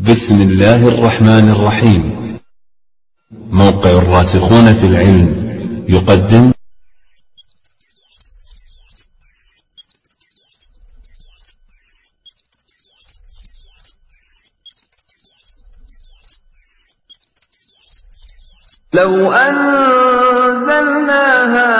بسم الله الرحمن الرحيم موقع الراسخون في العلم يقدم لو أنزلنا هذا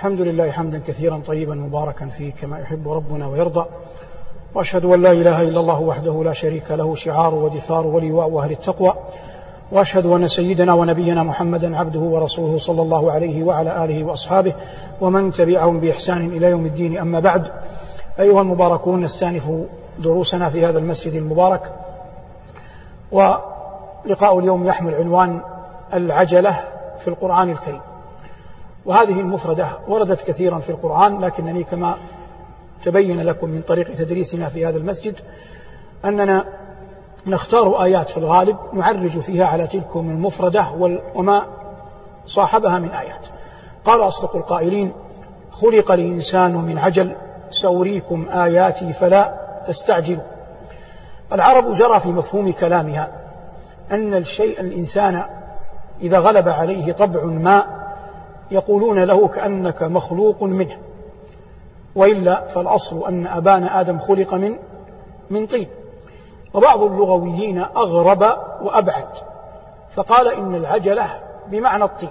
الحمد لله حمدا كثيرا طيبا مباركا فيه كما يحب ربنا ويرضى. وأشهد أن لا إله إلا الله وحده لا شريك له شعار ودثار ولواء أهل التقوى. وأشهد أن سيدنا ونبينا محمدا عبده ورسوله صلى الله عليه وعلى آله وأصحابه ومن تبعهم بإحسان إلى يوم الدين. أما بعد أيها المباركون نستأنف دروسنا في هذا المسجد المبارك. ولقاء اليوم يحمل عنوان العجلة في القرآن الكريم. وهذه المفردة وردت كثيرا في القرآن لكنني كما تبين لكم من طريق تدريسنا في هذا المسجد أننا نختار آيات في الغالب نعرج فيها على تلكم المفردة وما صاحبها من آيات. قال أصدق القائلين خلق الإنسان من عجل سأريكم آياتي فلا تستعجلوا. العرب جرى في مفهوم كلامها أن الشيء الإنسان إذا غلب عليه طبع ما يقولون له كأنك مخلوق منه. وإلا فالأصل أن أبانا آدم خلق من من طين. وبعض اللغويين أغرب وأبعد. فقال إن العجلة بمعنى الطين.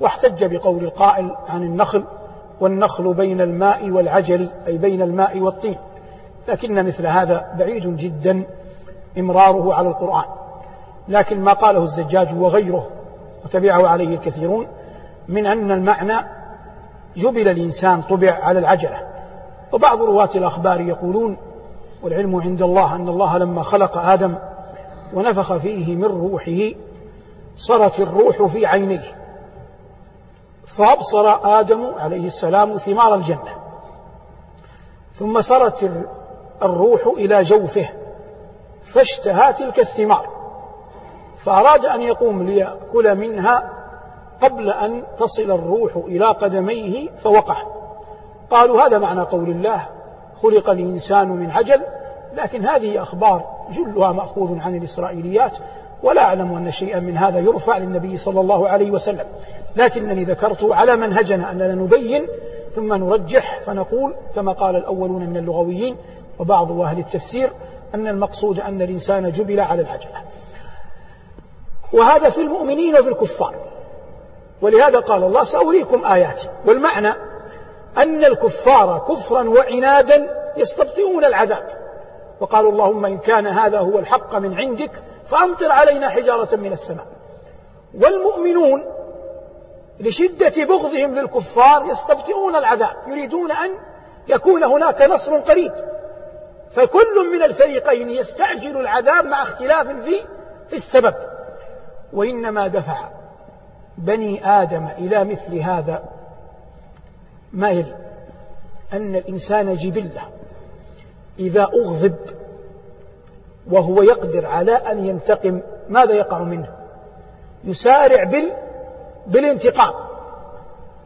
واحتج بقول القائل عن النخل والنخل بين الماء والعجل أي بين الماء والطين. لكن مثل هذا بعيد جدا إمراره على القرآن. لكن ما قاله الزجاج وغيره وتبعه عليه الكثيرون من أن المعنى جبل الإنسان طبع على العجلة. وبعض رواة الأخبار يقولون والعلم عند الله أن الله لما خلق آدم ونفخ فيه من روحه صرت الروح في عينيه فأبصر آدم عليه السلام ثمار الجنة ثم صرت الروح إلى جوفه فاشتهى تلك الثمار فأراد أن يقوم ليأكل منها قبل أن تصل الروح إلى قدميه فوقع. قالوا هذا معنى قول الله خلق الإنسان من عجل لكن هذه أخبار جلها مأخوذ عن الإسرائيليات ولا أعلم أن شيئا من هذا يرفع للنبي صلى الله عليه وسلم. لكنني ذكرت على منهجنا أننا نبين ثم نرجح فنقول كما قال الأولون من اللغويين وبعض أهل التفسير أن المقصود أن الإنسان جبل على العجلة. وهذا في المؤمنين وفي الكفار. ولهذا قال الله سأريكم آياتي. والمعنى أن الكفار كفرا وعنادا يستبطئون العذاب. وقالوا اللهم إن كان هذا هو الحق من عندك فأمطر علينا حجارة من السماء. والمؤمنون لشدة بغضهم للكفار يستبطئون العذاب يريدون أن يكون هناك نصر قريب. فكل من الفريقين يستعجل العذاب مع اختلاف في في السبب. وإنما دفع بني آدم إلى مثل هذا ما يلي أن الإنسان جبلة. إذا أغضب وهو يقدر على أن ينتقم ماذا يقع منه؟ يسارع بال بالانتقام.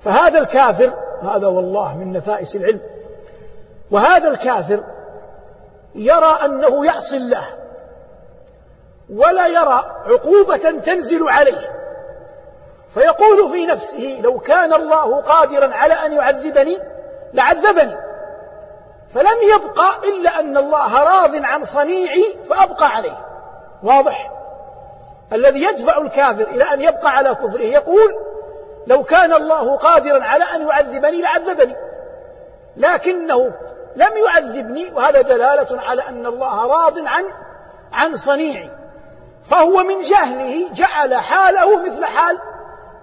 فهذا الكافر هذا والله من نفائس العلم. وهذا الكافر يرى أنه يعصي الله ولا يرى عقوبة تنزل عليه. فيقول في نفسه لو كان الله قادرا على أن يعذبني لعذبني. فلم يبقى إلا أن الله راض عن صنيعي فأبقى عليه. واضح؟ الذي يدفع الكافر إلى أن يبقى على كفره يقول لو كان الله قادرا على أن يعذبني لعذبني. لكنه لم يعذبني وهذا دلالة على أن الله راض عن عن صنيعي. فهو من جهله جعل حاله مثل حال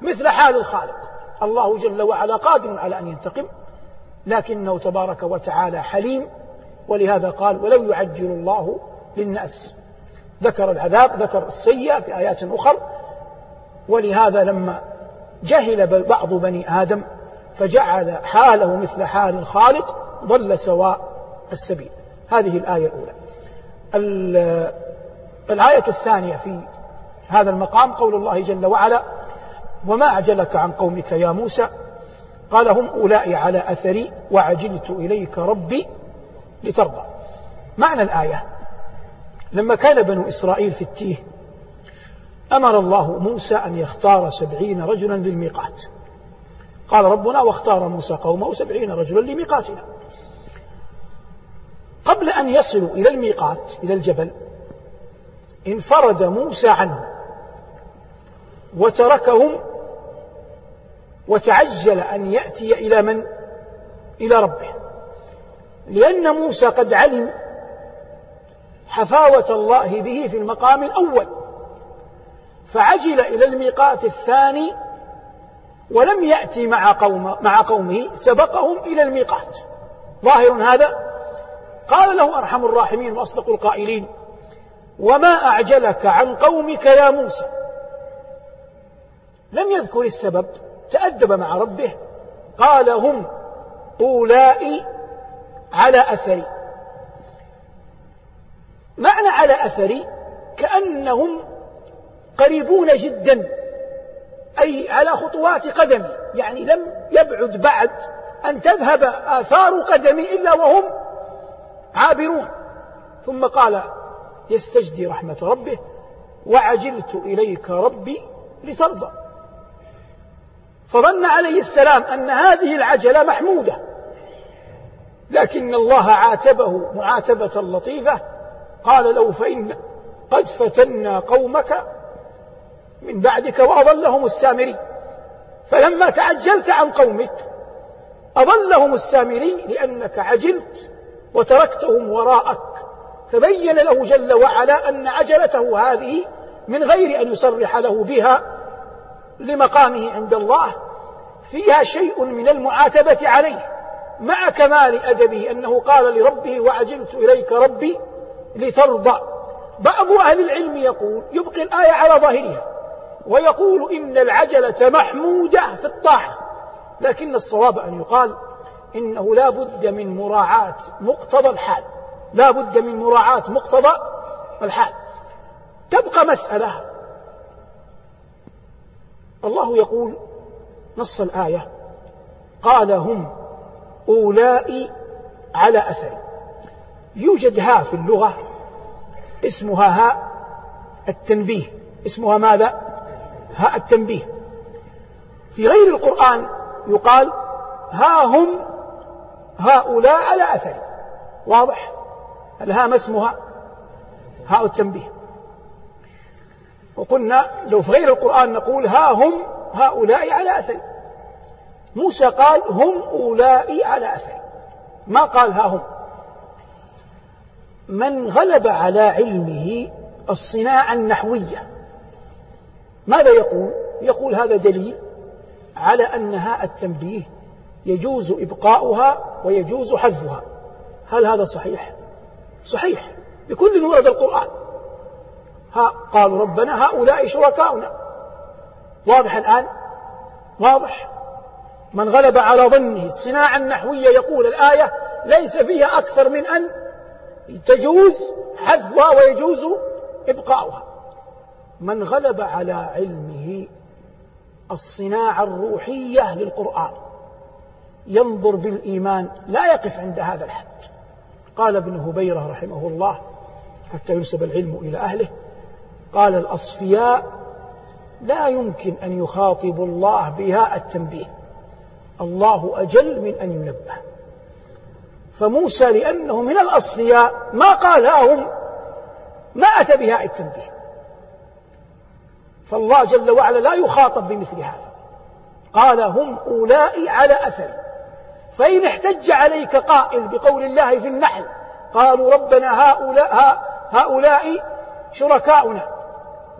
مثل حال الخالق. الله جل وعلا قادر على أن ينتقم لكنه تبارك وتعالى حليم ولهذا قال ولو يعجل الله للناس. ذكر العذاب ذكر السيئة في آيات أخر. ولهذا لما جهل بعض بني آدم فجعل حاله مثل حال الخالق ضل سواء السبيل. هذه الآية الأولى. الآية الثانية في هذا المقام قول الله جل وعلا وما أعجلك عن قومك يا موسى؟ قال هم أولئي على أثري وعجلت إليك ربي لترضى. معنى الآية لما كان بنو إسرائيل في التيه أمر الله موسى أن يختار سبعين رجلا للميقات. قال ربنا واختار موسى قومه سبعين رجلا لميقاتنا. قبل أن يصلوا إلى الميقات إلى الجبل انفرد موسى عنهم وتركهم وتعجل أن يأتي إلى من؟ إلى ربه. لأن موسى قد علم حفاوة الله به في المقام الأول. فعجل إلى الميقات الثاني ولم يأتي مع قوم مع قومه سبقهم إلى الميقات. ظاهر هذا؟ قال له أرحم الراحمين وأصدق القائلين وما أعجلك عن قومك يا موسى؟ لم يذكر السبب. تأدب مع ربه قال هم أولئي على أثري. معنى على أثري كأنهم قريبون جدا أي على خطوات قدمي يعني لم يبعد بعد أن تذهب آثار قدمي إلا وهم عابرون. ثم قال يستجدي رحمة ربه وعجلت إليك ربي لترضى. فظن عليه السلام أن هذه العجلة محمودة. لكن الله عاتبه معاتبة لطيفة. قال له فإن قد فتنا قومك من بعدك وأضلهم السامري. فلما تعجلت عن قومك أضلهم السامري لأنك عجلت وتركتهم وراءك. فبين له جل وعلا أن عجلته هذه من غير أن يصرح له بها لمقامه عند الله فيها شيء من المعاتبة عليه مع كمال أدبه أنه قال لربه وعجلت إليك ربي لترضى. بعض أهل العلم يقول يبقي الآية على ظاهرها ويقول إن العجلة محمودة في الطاعة لكن الصواب أن يقال إنه لا بد من مراعاة مقتضى الحال لا بد من مراعاة مقتضى الحال. تبقى مسألة الله يقول نص الآية قال هم أولئي على أثر. يوجد ها في اللغة اسمها هاء التنبيه. اسمها ماذا؟ هاء التنبيه. في غير القرآن يقال ها هم هؤلاء على أثر. واضح؟ الهاء ما اسمها؟ هاء التنبيه. وقلنا لو في غير القرآن نقول ها هم هؤلاء على أثر. موسى قال هم أولئي على أثر. ما قال ها هم؟ من غلب على علمه الصناعة النحوية. ماذا يقول؟ يقول هذا دليل على أن هاء التنبيه يجوز إبقاؤها ويجوز حذفها. هل هذا صحيح؟ صحيح. بكل ورد القرآن. ها قالوا ربنا هؤلاء شركاؤنا. واضح الآن؟ واضح. من غلب على ظنه الصناعة النحوية يقول الآية ليس فيها أكثر من أن تجوز حذفها ويجوز إبقاؤها. من غلب على علمه الصناعة الروحية للقرآن. ينظر بالإيمان لا يقف عند هذا الحد. قال ابن هبيرة رحمه الله حتى ينسب العلم إلى أهله. قال الأصفياء لا يمكن أن يخاطبوا الله بها التنبيه. الله أجل من أن ينبه. فموسى لأنه من الأصفياء ما قال ها هم ما أتى بها التنبيه. فالله جل وعلا لا يخاطب بمثل هذا. قال هم أولئي على أثر. فإن احتج عليك قائل بقول الله في النحل قالوا ربنا هؤلاء هؤلاء شركاؤنا.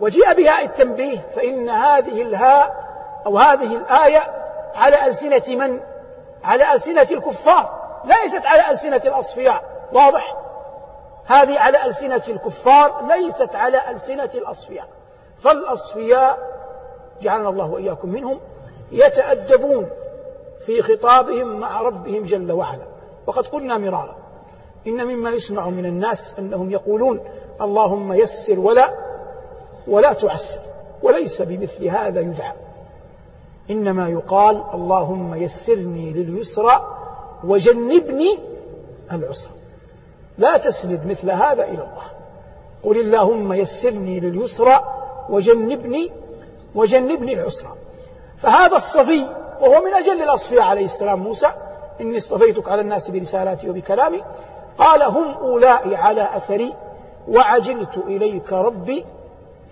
وجيء بهاء التنبيه فإن هذه الهاء أو هذه الآية على ألسنة من؟ على ألسنة الكفار ليست على ألسنة الأصفياء واضح هذه على ألسنة الكفار ليست على ألسنة الأصفياء فالأصفياء جعلنا الله وإياكم منهم يتأدبون في خطابهم مع ربهم جل وعلا وقد قلنا مرارا إن مما يسمع من الناس أنهم يقولون اللهم يسر ولا ولا تعسر وليس بمثل هذا يدعى. إنما يقال اللهم يسرني لليسرى وجنبني العسر. لا تسند مثل هذا إلى الله. قل اللهم يسرني لليسرى وجنبني وجنبني العسرى فهذا الصفي وهو من أجل الأصفياء عليه السلام موسى إني اصطفيتك على الناس برسالاتي وبكلامي قال هم أولئي على أثري وعجلت إليك ربي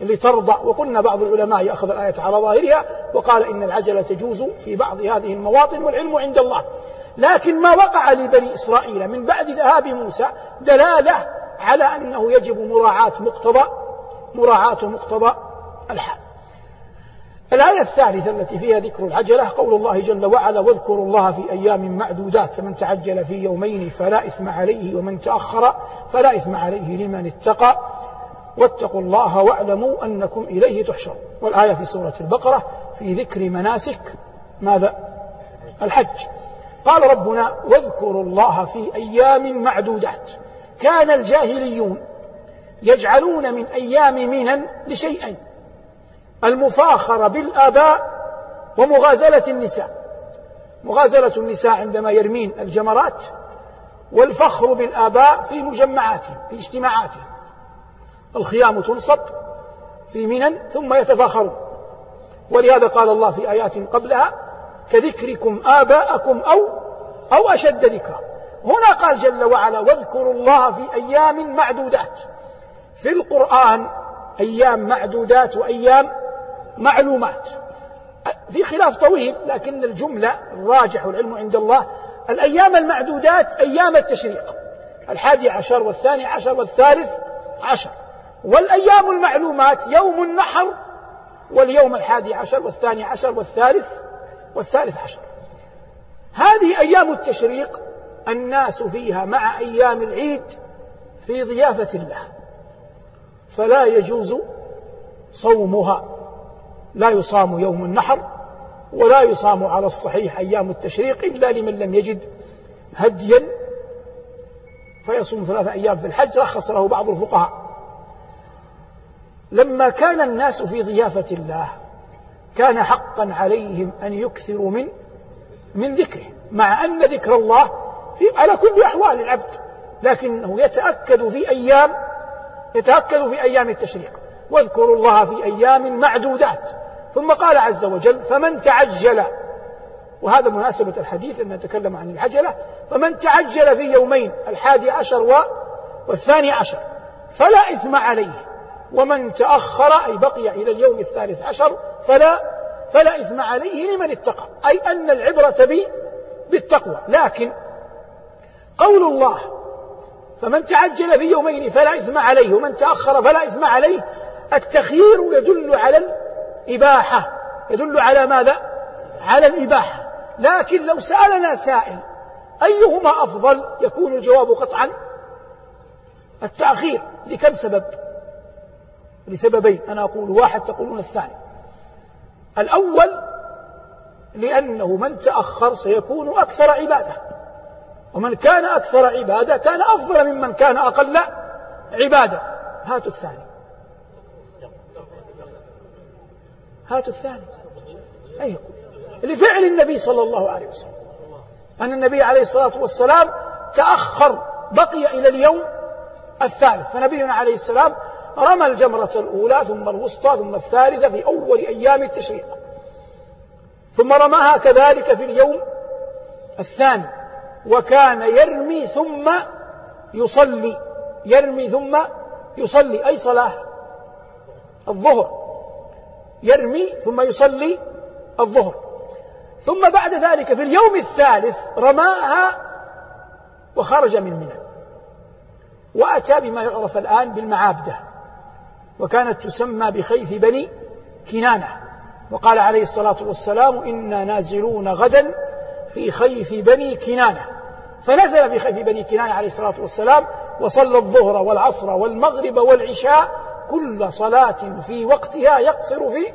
لترضى وقلنا بعض العلماء يأخذ الآية على ظاهرها وقال إن العجلة تجوز في بعض هذه المواطن والعلم عند الله. لكن ما وقع لبني إسرائيل من بعد ذهاب موسى دلالة على أنه يجب مراعاة مقتضى مراعاة مقتضى الحال. الآية الثالثة التي فيها ذكر العجلة قول الله جل وعلا واذكروا الله في أيام معدودات فمن تعجل في يومين فلا إثم عليه ومن تأخر فلا إثم عليه لمن اتقى. واتقوا الله واعلموا أنكم إليه تحشرون. والآية في سورة البقرة في ذكر مناسك ماذا؟ الحج. قال ربنا واذكروا الله في أيام معدودات. كان الجاهليون يجعلون من أيام منا لشيئين المفاخرة بالآباء ومغازلة النساء. مغازلة النساء عندما يرمين الجمرات والفخر بالآباء في مجمعاتهم في اجتماعاتهم. الخيام تنصب في منى ثم يتفاخرون. ولهذا قال الله في آيات قبلها كذكركم آباءكم أو أو أشد ذكرا هنا قال جل وعلا واذكروا الله في أيام معدودات. في القرآن أيام معدودات وأيام معلومات. في خلاف طويل لكن الجملة الراجح والعلم عند الله. الأيام المعدودات أيام التشريق. الحادي عشر والثاني عشر والثالث عشر. والأيام المعلومات يوم النحر واليوم الحادي عشر والثاني عشر والثالث والثالث عشر. هذه أيام التشريق الناس فيها مع أيام العيد في ضيافة الله. فلا يجوز صومها. لا يصام يوم النحر ولا يصام على الصحيح أيام التشريق إلا لمن لم يجد هديا. فيصوم ثلاثة أيام في الحج رخص له بعض الفقهاء. لما كان الناس في ضيافة الله كان حقا عليهم أن يكثروا من من ذكره مع أن ذكر الله في على كل أحوال العبد لكنه يتأكد في أيام يتأكد في أيام التشريق. واذكروا الله في أيام معدودات. ثم قال عز وجل فمن تعجل وهذا مناسبة الحديث أن نتكلم عن العجلة. فمن تعجل في يومين الحادي عشر والثاني عشر فلا إثم عليه. ومن تأخر أي بقي إلى اليوم الثالث عشر فلا فلا إثم عليه لمن اتقى أي أن العبرة بي بالتقوى. لكن قول الله فمن تعجل في يومين فلا إثم عليه ومن تأخر فلا إثم عليه التخيير يدل على الإباحة. يدل على ماذا؟ على الإباحة. لكن لو سألنا سائل أيهما أفضل؟ يكون الجواب قطعا التأخير. لكم سبب؟ لسببين أنا أقول واحد تقولون الثاني. الأول لأنه من تأخر سيكون أكثر عبادة. ومن كان أكثر عبادة كان أفضل ممن كان أقل عبادة. هاتوا الثاني. هاتوا الثاني. أي لفعل النبي صلى الله عليه وسلم. أن النبي عليه الصلاة والسلام تأخر بقي إلى اليوم الثالث. فنبينا عليه السلام رمى الجمرة الأولى ثم الوسطى ثم الثالثة في أول أيام التشريق. ثم رماها كذلك في اليوم الثاني. وكان يرمي ثم يصلي يرمي ثم يصلي أي صلاة؟ الظهر. يرمي ثم يصلي الظهر. ثم بعد ذلك في اليوم الثالث رماها وخرج من منى. وأتى بما يعرف الآن بالمعابدة. وكانت تسمى بخيف بني كنانة. وقال عليه الصلاة والسلام إنا نازلون غدا في خيف بني كنانة. فنزل في خيف بني كنانة عليه الصلاة والسلام وصلى الظهر والعصر والمغرب والعشاء كل صلاة في وقتها يقصر في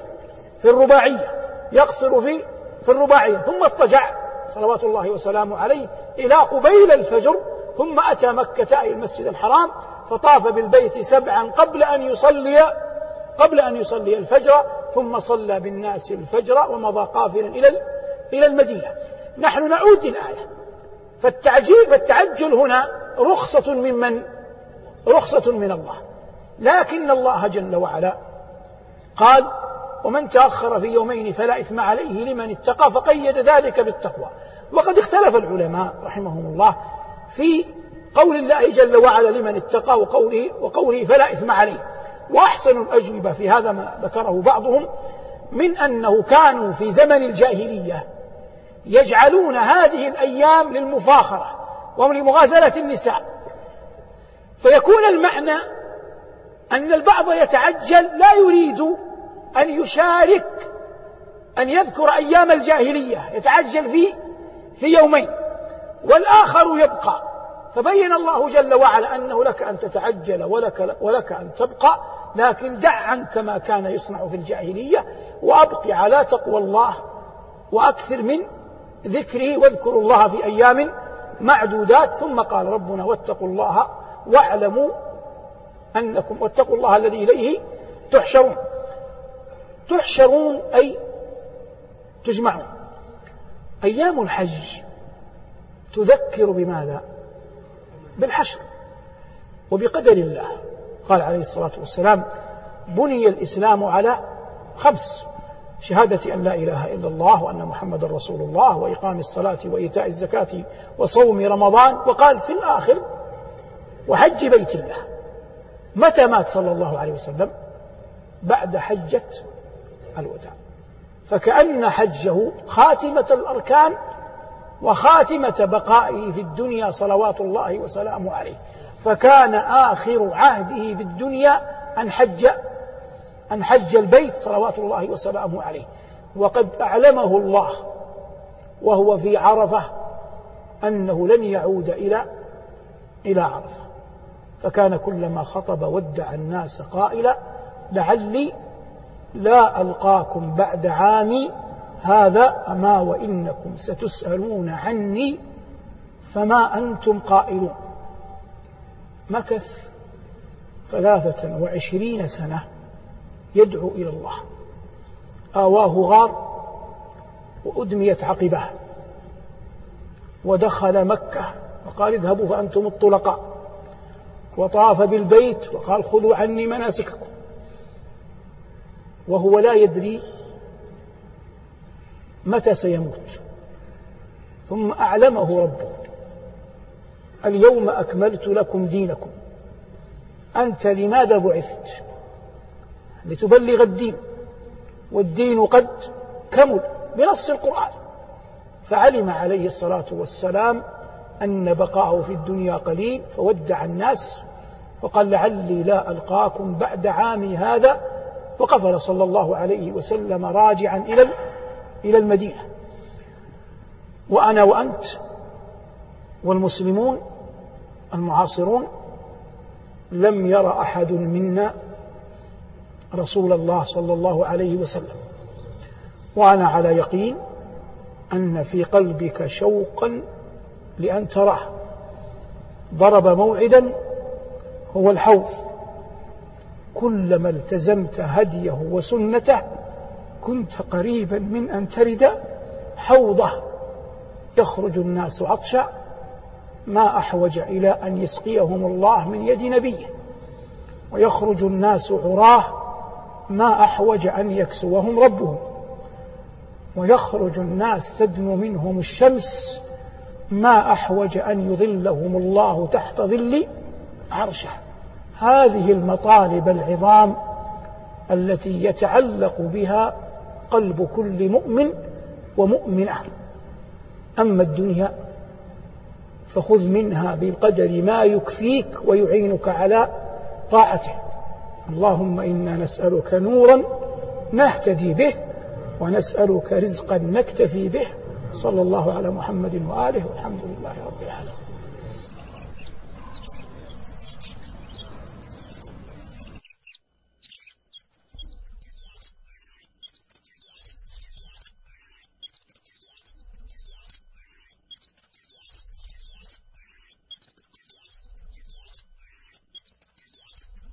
في الرباعية يقصر في في الرباعية. ثم اضطجع صلوات الله وسلامه عليه إلى قبيل الفجر ثم أتى مكة أي المسجد الحرام فطاف بالبيت سبعا قبل أن يصلي قبل أن يصلي الفجر ثم صلى بالناس الفجر ومضى قافلا إلى إلى المدينة. نحن نعود الآية. فالتعجيل فالتعجل هنا رخصة ممن رخصة من الله. لكن الله جل وعلا قال ومن تأخر في يومين فلا إثم عليه لمن اتقى فقيد ذلك بالتقوى. وقد اختلف العلماء رحمهم الله في قول الله جل وعلا لمن اتقى وقوله وقوله فلا إثم عليه. وأحسن الأجوبة في هذا ما ذكره بعضهم من أنه كانوا في زمن الجاهلية يجعلون هذه الأيام للمفاخرة ولمغازلة النساء. فيكون المعنى أن البعض يتعجل لا يريد أن يشارك أن يذكر أيام الجاهلية يتعجل في في يومين. والآخر يبقى. فبين الله جل وعلا أنه لك أن تتعجل ولك, ولك أن تبقى لكن دع عنك ما كان يصنع في الجاهلية وأبق على تقوى الله وأكثر من ذكره واذكروا الله في أيام معدودات. ثم قال ربنا واتقوا الله واعلموا أنكم واتقوا الله الذي إليه تحشرون. تحشرون أي تجمعون. أيام الحج. تذكر بماذا؟ بالحشر وبقدر الله. قال عليه الصلاة والسلام بني الإسلام على خمس شهادة أن لا إله إلا الله وأن محمد رسول الله وإقام الصلاة وإيتاء الزكاة وصوم رمضان وقال في الآخر وحج بيت الله. متى مات صلى الله عليه وسلم؟ بعد حجة الوداع. فكأن حجه خاتمة الأركان وخاتمة بقائه في الدنيا صلوات الله وسلامه عليه. فكان آخر عهده بالدنيا أن حج أن حج البيت صلوات الله وسلامه عليه. وقد أعلمه الله وهو في عرفة أنه لن يعود إلى إلى عرفة. فكان كلما خطب ودع الناس قائلا لعلي لا ألقاكم بعد عامي هذا أما وإنكم ستسألون عني فما أنتم قائلون. مكث ثلاثة وعشرين سنة يدعو إلى الله. آواه غار وأدميت عقبه. ودخل مكة وقال اذهبوا فأنتم الطلقاء. وطاف بالبيت وقال خذوا عني مناسككم. وهو لا يدري متى سيموت؟ ثم أعلمه ربه. اليوم أكملت لكم دينكم. أنت لماذا بعثت؟ لتبلغ الدين. والدين قد كمل بنص القرآن. فعلم عليه الصلاة والسلام أن بقاءه في الدنيا قليل فودع الناس وقال لعلي لا ألقاكم بعد عامي هذا. وقفل صلى الله عليه وسلم راجعا إلى إلى المدينة. وأنا وأنت والمسلمون المعاصرون لم ير أحد منا رسول الله صلى الله عليه وسلم. وأنا على يقين أن في قلبك شوقا لأن تراه. ضرب موعدا هو الحوض. كلما التزمت هديه وسنته كنت قريبا من أن ترد حوضه. يخرج الناس عطشا ما أحوج إلى أن يسقيهم الله من يد نبيه. ويخرج الناس عراه ما أحوج أن يكسوهم ربهم. ويخرج الناس تدنو منهم الشمس ما أحوج أن يظلهم الله تحت ظل عرشه. هذه المطالب العظام التي يتعلق بها قلب كل مؤمن ومؤمنة أما الدنيا فخذ منها بقدر ما يكفيك ويعينك على طاعته. اللهم إنا نسألك نورا نهتدي به ونسألك رزقا نكتفي به. صلى الله على محمد وآله والحمد لله رب العالمين.